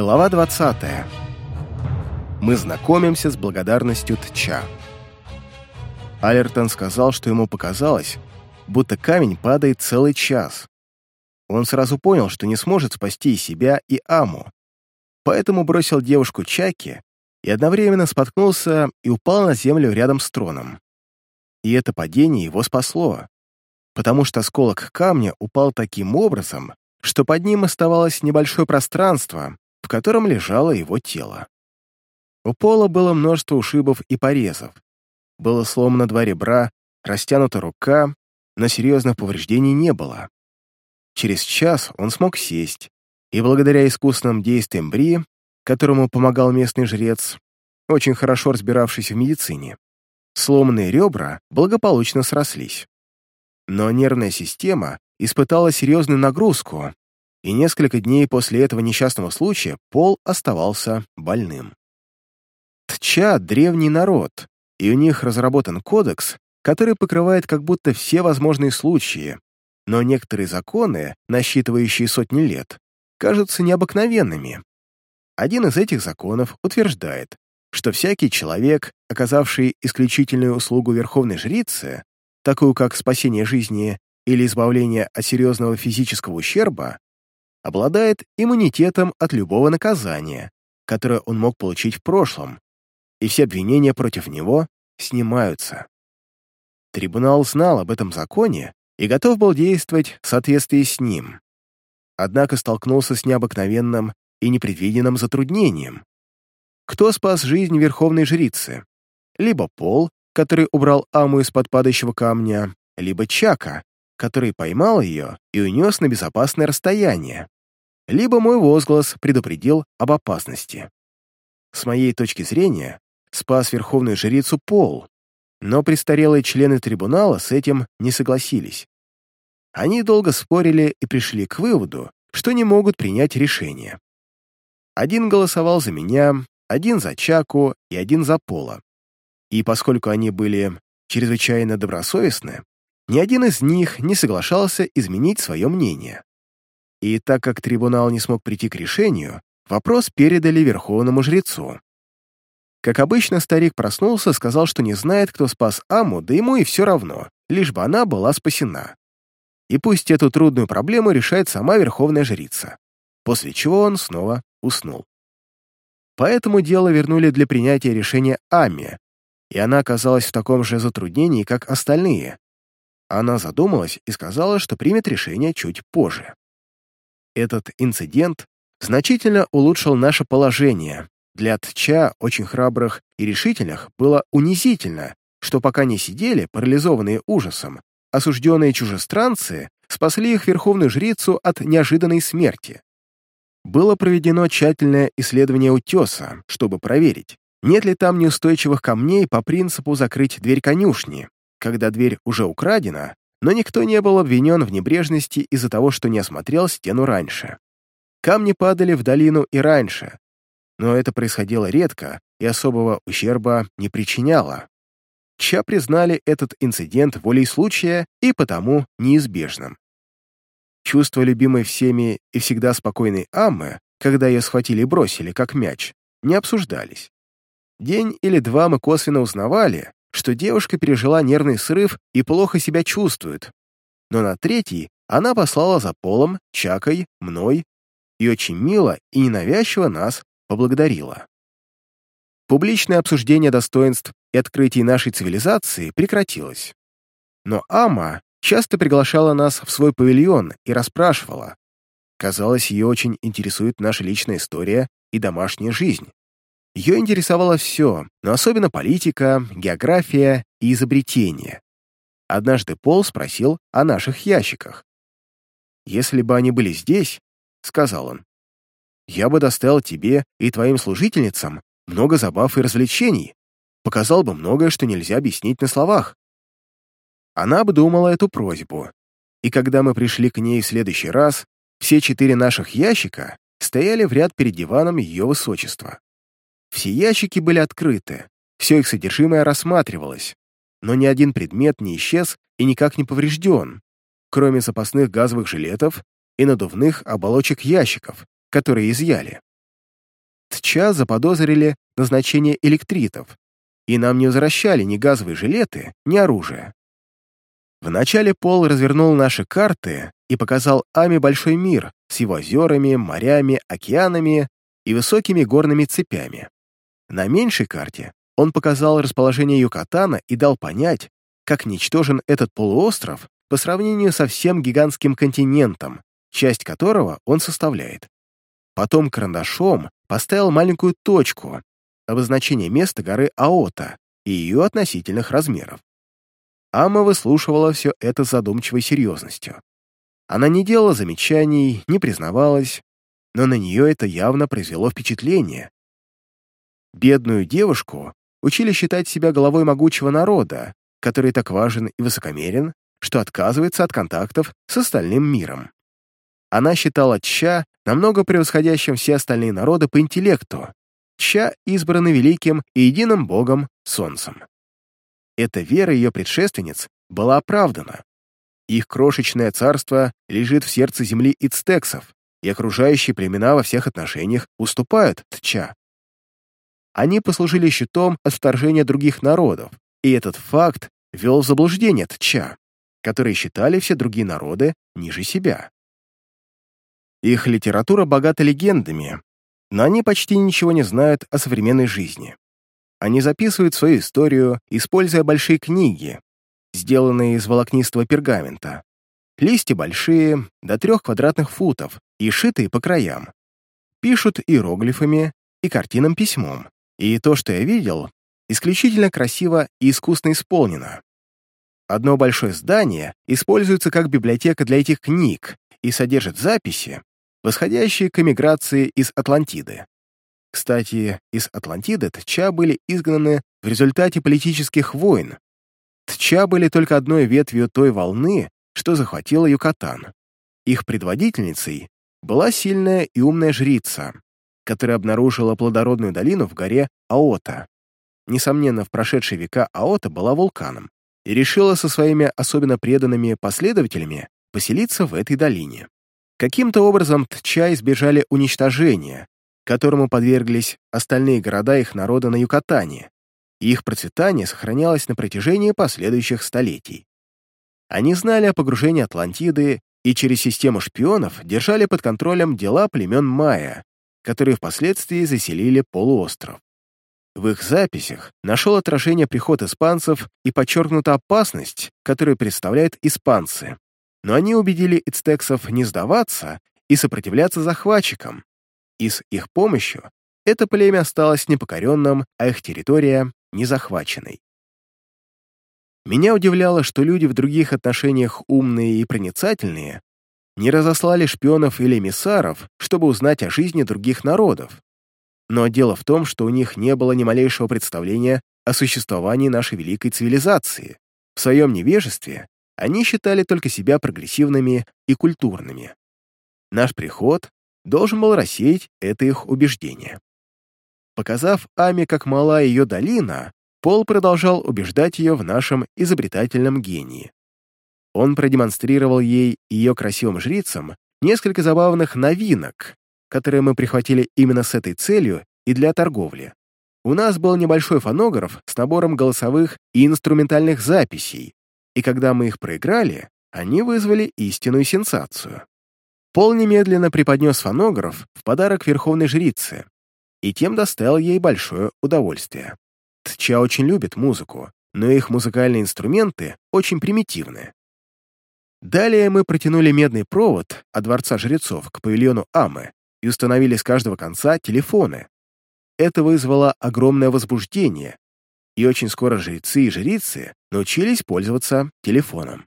Глава 20. Мы знакомимся с благодарностью Тча. Алертон сказал, что ему показалось, будто камень падает целый час. Он сразу понял, что не сможет спасти и себя, и Аму, поэтому бросил девушку Чаки и одновременно споткнулся и упал на землю рядом с троном. И это падение его спасло, потому что осколок камня упал таким образом, что под ним оставалось небольшое пространство, котором лежало его тело. У пола было множество ушибов и порезов. Было сломано два ребра, растянута рука, но серьезных повреждений не было. Через час он смог сесть, и благодаря искусным действиям Бри, которому помогал местный жрец, очень хорошо разбиравшийся в медицине, сломанные ребра благополучно срослись. Но нервная система испытала серьезную нагрузку, и несколько дней после этого несчастного случая Пол оставался больным. Тча — древний народ, и у них разработан кодекс, который покрывает как будто все возможные случаи, но некоторые законы, насчитывающие сотни лет, кажутся необыкновенными. Один из этих законов утверждает, что всякий человек, оказавший исключительную услугу верховной жрице, такую как спасение жизни или избавление от серьезного физического ущерба, обладает иммунитетом от любого наказания, которое он мог получить в прошлом, и все обвинения против него снимаются. Трибунал знал об этом законе и готов был действовать в соответствии с ним. Однако столкнулся с необыкновенным и непредвиденным затруднением. Кто спас жизнь верховной жрицы? Либо Пол, который убрал Аму из-под падающего камня, либо Чака, который поймал ее и унес на безопасное расстояние, либо мой возглас предупредил об опасности. С моей точки зрения, спас верховную жрицу Пол, но престарелые члены трибунала с этим не согласились. Они долго спорили и пришли к выводу, что не могут принять решение. Один голосовал за меня, один за Чаку и один за Пола. И поскольку они были чрезвычайно добросовестны, ни один из них не соглашался изменить свое мнение. И так как трибунал не смог прийти к решению, вопрос передали верховному жрецу. Как обычно, старик проснулся, сказал, что не знает, кто спас Аму, да ему и все равно, лишь бы она была спасена. И пусть эту трудную проблему решает сама верховная жрица. После чего он снова уснул. Поэтому дело вернули для принятия решения Ами, и она оказалась в таком же затруднении, как остальные, она задумалась и сказала, что примет решение чуть позже. Этот инцидент значительно улучшил наше положение. Для Тча, очень храбрых и решительных, было унизительно, что пока не сидели, парализованные ужасом, осужденные чужестранцы спасли их верховную жрицу от неожиданной смерти. Было проведено тщательное исследование утеса, чтобы проверить, нет ли там неустойчивых камней по принципу закрыть дверь конюшни, когда дверь уже украдена, но никто не был обвинен в небрежности из-за того, что не осмотрел стену раньше. Камни падали в долину и раньше, но это происходило редко и особого ущерба не причиняло. Ча признали этот инцидент волей случая и потому неизбежным. Чувства любимой всеми и всегда спокойной Аммы, когда ее схватили и бросили, как мяч, не обсуждались. День или два мы косвенно узнавали, что девушка пережила нервный срыв и плохо себя чувствует. Но на третий она послала за Полом, Чакой, мной и очень мило и ненавязчиво нас поблагодарила. Публичное обсуждение достоинств и открытий нашей цивилизации прекратилось. Но Ама часто приглашала нас в свой павильон и расспрашивала. Казалось, ее очень интересует наша личная история и домашняя жизнь. Ее интересовало все, но особенно политика, география и изобретения. Однажды Пол спросил о наших ящиках. «Если бы они были здесь, — сказал он, — я бы доставил тебе и твоим служительницам много забав и развлечений, показал бы многое, что нельзя объяснить на словах». Она обдумала эту просьбу, и когда мы пришли к ней в следующий раз, все четыре наших ящика стояли в ряд перед диваном ее высочества. Все ящики были открыты, все их содержимое рассматривалось, но ни один предмет не исчез и никак не поврежден, кроме запасных газовых жилетов и надувных оболочек ящиков, которые изъяли. Тча заподозрили назначение электритов, и нам не возвращали ни газовые жилеты, ни оружие. Вначале Пол развернул наши карты и показал Ами большой мир с его озерами, морями, океанами и высокими горными цепями. На меньшей карте он показал расположение Юкатана и дал понять, как ничтожен этот полуостров по сравнению со всем гигантским континентом, часть которого он составляет. Потом карандашом поставил маленькую точку, обозначение места горы Аота и ее относительных размеров. Ама выслушивала все это с задумчивой серьезностью. Она не делала замечаний, не признавалась, но на нее это явно произвело впечатление. Бедную девушку учили считать себя головой могучего народа, который так важен и высокомерен, что отказывается от контактов с остальным миром. Она считала Ча намного превосходящим все остальные народы по интеллекту, Ча избраны великим и единым богом Солнцем. Эта вера ее предшественниц была оправдана. Их крошечное царство лежит в сердце земли ицтексов, и окружающие племена во всех отношениях уступают Тча. Они послужили щитом от вторжения других народов, и этот факт вел в заблуждение Тча, которые считали все другие народы ниже себя. Их литература богата легендами, но они почти ничего не знают о современной жизни. Они записывают свою историю, используя большие книги, сделанные из волокнистого пергамента. Листья большие, до трех квадратных футов, и шитые по краям. Пишут иероглифами и картинным письмом. И то, что я видел, исключительно красиво и искусно исполнено. Одно большое здание используется как библиотека для этих книг и содержит записи, восходящие к эмиграции из Атлантиды. Кстати, из Атлантиды Тча были изгнаны в результате политических войн. Тча были только одной ветвью той волны, что захватила Юкатан. Их предводительницей была сильная и умная жрица, которая обнаружила плодородную долину в горе Аота. Несомненно, в прошедшие века Аота была вулканом и решила со своими особенно преданными последователями поселиться в этой долине. Каким-то образом Тча избежали уничтожения, которому подверглись остальные города их народа на Юкатане, и их процветание сохранялось на протяжении последующих столетий. Они знали о погружении Атлантиды и через систему шпионов держали под контролем дела племен Майя, которые впоследствии заселили полуостров. В их записях нашел отражение приход испанцев и подчеркнута опасность, которую представляют испанцы, но они убедили ицтексов не сдаваться и сопротивляться захватчикам, и с их помощью это племя осталось непокоренным, а их территория — незахваченной. Меня удивляло, что люди в других отношениях умные и проницательные не разослали шпионов или эмиссаров, чтобы узнать о жизни других народов. Но дело в том, что у них не было ни малейшего представления о существовании нашей великой цивилизации. В своем невежестве они считали только себя прогрессивными и культурными. Наш приход должен был рассеять это их убеждение. Показав Аме, как мала ее долина, Пол продолжал убеждать ее в нашем изобретательном гении. Он продемонстрировал ей и ее красивым жрицам несколько забавных новинок, которые мы прихватили именно с этой целью и для торговли. У нас был небольшой фонограф с набором голосовых и инструментальных записей, и когда мы их проиграли, они вызвали истинную сенсацию. Пол немедленно преподнес фонограф в подарок верховной жрице, и тем доставил ей большое удовольствие. Тча очень любит музыку, но их музыкальные инструменты очень примитивны. Далее мы протянули медный провод от Дворца Жрецов к павильону Амы и установили с каждого конца телефоны. Это вызвало огромное возбуждение, и очень скоро жрецы и жрицы научились пользоваться телефоном.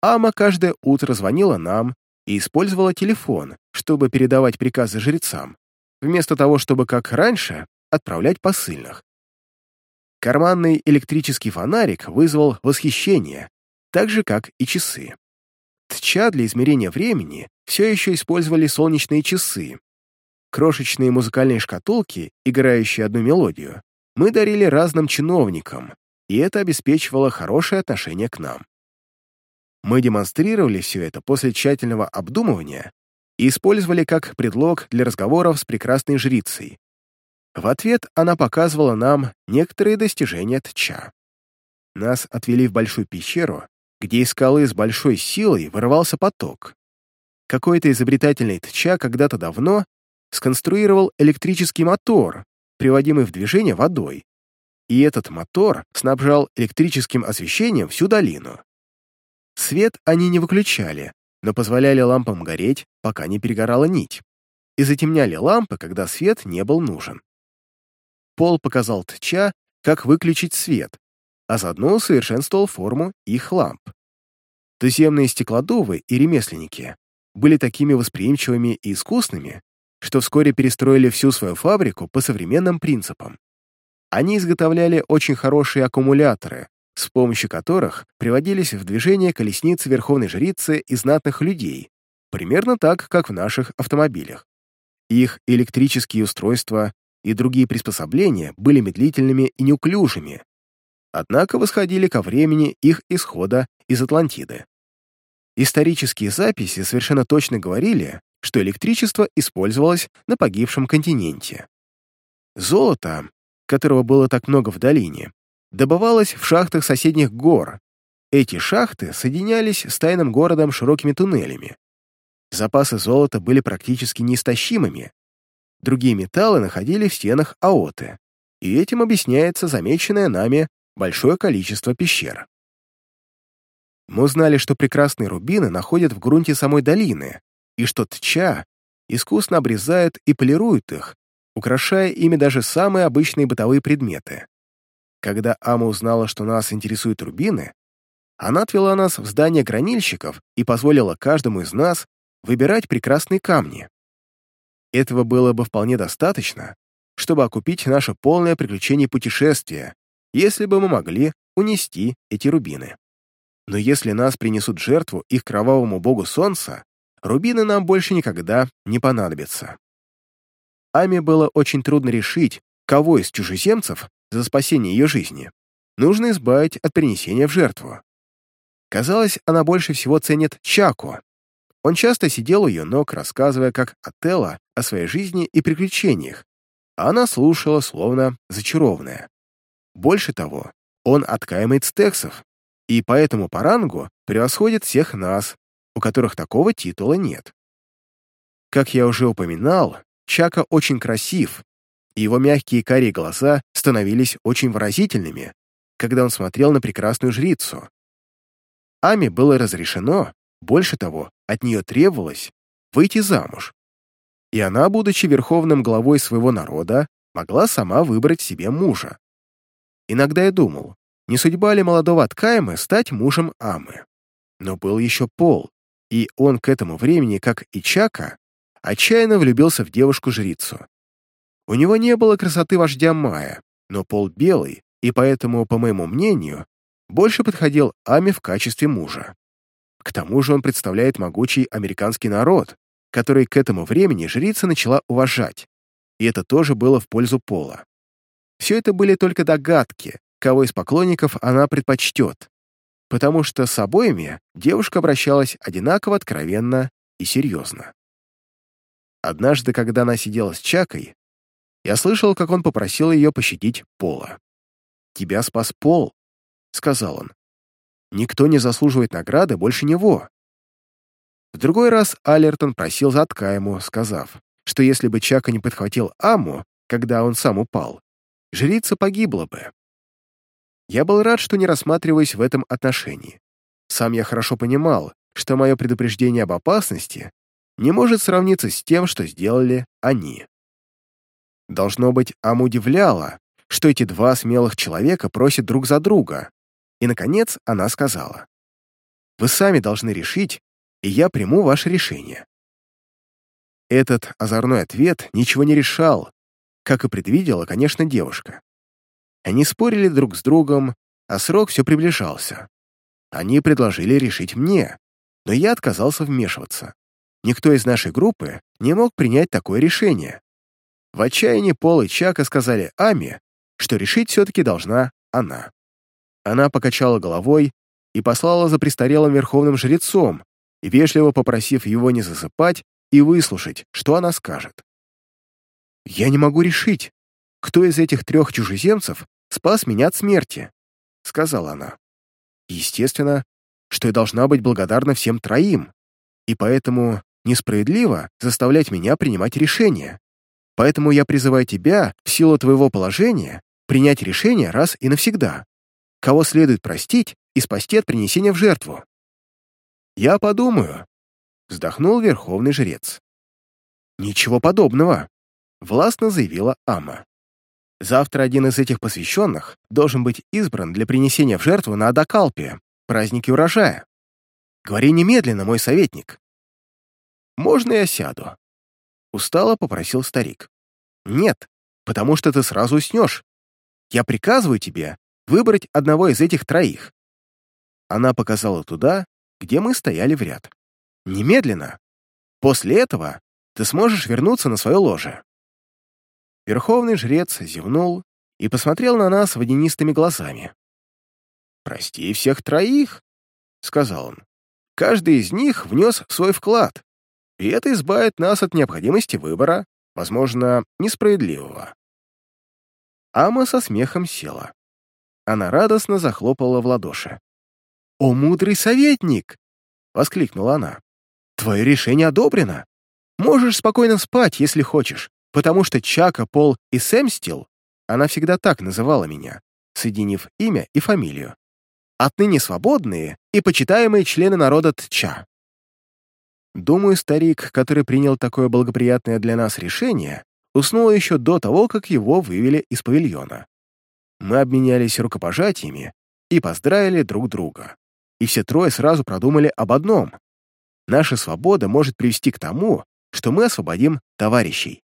Ама каждое утро звонила нам и использовала телефон, чтобы передавать приказы жрецам, вместо того, чтобы, как раньше, отправлять посыльных. Карманный электрический фонарик вызвал восхищение, так же, как и часы. Тча для измерения времени все еще использовали солнечные часы. Крошечные музыкальные шкатулки, играющие одну мелодию, мы дарили разным чиновникам, и это обеспечивало хорошее отношение к нам. Мы демонстрировали все это после тщательного обдумывания и использовали как предлог для разговоров с прекрасной жрицей, В ответ она показывала нам некоторые достижения Тча. Нас отвели в большую пещеру, где из скалы с большой силой вырывался поток. Какой-то изобретательный Тча когда-то давно сконструировал электрический мотор, приводимый в движение водой, и этот мотор снабжал электрическим освещением всю долину. Свет они не выключали, но позволяли лампам гореть, пока не перегорала нить, и затемняли лампы, когда свет не был нужен. Пол показал Тча, как выключить свет, а заодно усовершенствовал форму их ламп. Туземные стеклодувы и ремесленники были такими восприимчивыми и искусными, что вскоре перестроили всю свою фабрику по современным принципам. Они изготовляли очень хорошие аккумуляторы, с помощью которых приводились в движение колесницы верховной жрицы и знатных людей, примерно так, как в наших автомобилях. Их электрические устройства и другие приспособления были медлительными и неуклюжими, однако восходили ко времени их исхода из Атлантиды. Исторические записи совершенно точно говорили, что электричество использовалось на погибшем континенте. Золото, которого было так много в долине, добывалось в шахтах соседних гор. Эти шахты соединялись с тайным городом широкими туннелями. Запасы золота были практически неистощимыми. Другие металлы находили в стенах Аоты, и этим объясняется замеченное нами большое количество пещер. Мы узнали, что прекрасные рубины находят в грунте самой долины, и что Тча искусно обрезает и полирует их, украшая ими даже самые обычные бытовые предметы. Когда Ама узнала, что нас интересуют рубины, она отвела нас в здание гранильщиков и позволила каждому из нас выбирать прекрасные камни. Этого было бы вполне достаточно, чтобы окупить наше полное приключение путешествия, если бы мы могли унести эти рубины. Но если нас принесут жертву их кровавому богу солнца, рубины нам больше никогда не понадобятся. Аме было очень трудно решить, кого из чужеземцев за спасение ее жизни, нужно избавить от принесения в жертву. Казалось, она больше всего ценит Чаку. Он часто сидел у ее ног, рассказывая как Отелло о своей жизни и приключениях, а она слушала, словно зачарованная. Больше того, он откаемый стексов, и поэтому по рангу превосходит всех нас, у которых такого титула нет. Как я уже упоминал, Чака очень красив, и его мягкие карие глаза становились очень выразительными, когда он смотрел на прекрасную жрицу. Ами было разрешено, больше того, от нее требовалось, выйти замуж. И она, будучи верховным главой своего народа, могла сама выбрать себе мужа. Иногда я думал, не судьба ли молодого Откаемы стать мужем Амы. Но был еще Пол, и он к этому времени, как и Чака, отчаянно влюбился в девушку-жрицу. У него не было красоты вождя Мая, но пол белый, и поэтому, по моему мнению, больше подходил Ами в качестве мужа. К тому же он представляет могучий американский народ, который к этому времени жрица начала уважать, и это тоже было в пользу Пола. Все это были только догадки, кого из поклонников она предпочтет, потому что с обоими девушка обращалась одинаково откровенно и серьезно. Однажды, когда она сидела с Чакой, я слышал, как он попросил ее пощадить Пола. «Тебя спас Пол», — сказал он. «Никто не заслуживает награды больше него». В другой раз Алертон просил задка ему, сказав, что если бы Чака не подхватил Аму, когда он сам упал, жрица погибла бы. Я был рад, что не рассматриваюсь в этом отношении. Сам я хорошо понимал, что мое предупреждение об опасности не может сравниться с тем, что сделали они. Должно быть, Ам удивляло, что эти два смелых человека просят друг за друга. И, наконец, она сказала, «Вы сами должны решить, и я приму ваше решение». Этот озорной ответ ничего не решал, как и предвидела, конечно, девушка. Они спорили друг с другом, а срок все приближался. Они предложили решить мне, но я отказался вмешиваться. Никто из нашей группы не мог принять такое решение. В отчаянии Пол и Чака сказали Аме, что решить все-таки должна она. Она покачала головой и послала за престарелым верховным жрецом, вежливо попросив его не засыпать и выслушать, что она скажет. «Я не могу решить», кто из этих трех чужеземцев спас меня от смерти», — сказала она. «Естественно, что я должна быть благодарна всем троим, и поэтому несправедливо заставлять меня принимать решения. Поэтому я призываю тебя, в силу твоего положения, принять решение раз и навсегда, кого следует простить и спасти от принесения в жертву. «Я подумаю», — вздохнул верховный жрец. «Ничего подобного», — властно заявила Ама. «Завтра один из этих посвященных должен быть избран для принесения в жертву на Адакалпе, празднике урожая. Говори немедленно, мой советник». «Можно я сяду?» Устало попросил старик. «Нет, потому что ты сразу уснешь. Я приказываю тебе выбрать одного из этих троих». Она показала туда, где мы стояли в ряд. «Немедленно. После этого ты сможешь вернуться на свое ложе». Верховный жрец зевнул и посмотрел на нас водянистыми глазами. «Прости всех троих», — сказал он. «Каждый из них внес свой вклад и это избавит нас от необходимости выбора, возможно, несправедливого. Ама со смехом села. Она радостно захлопала в ладоши. «О, мудрый советник!» — воскликнула она. «Твое решение одобрено. Можешь спокойно спать, если хочешь, потому что Чака, Пол и Сэмстил, она всегда так называла меня, соединив имя и фамилию, отныне свободные и почитаемые члены народа Тча. Думаю, старик, который принял такое благоприятное для нас решение, уснул еще до того, как его вывели из павильона. Мы обменялись рукопожатиями и поздравили друг друга. И все трое сразу продумали об одном. Наша свобода может привести к тому, что мы освободим товарищей.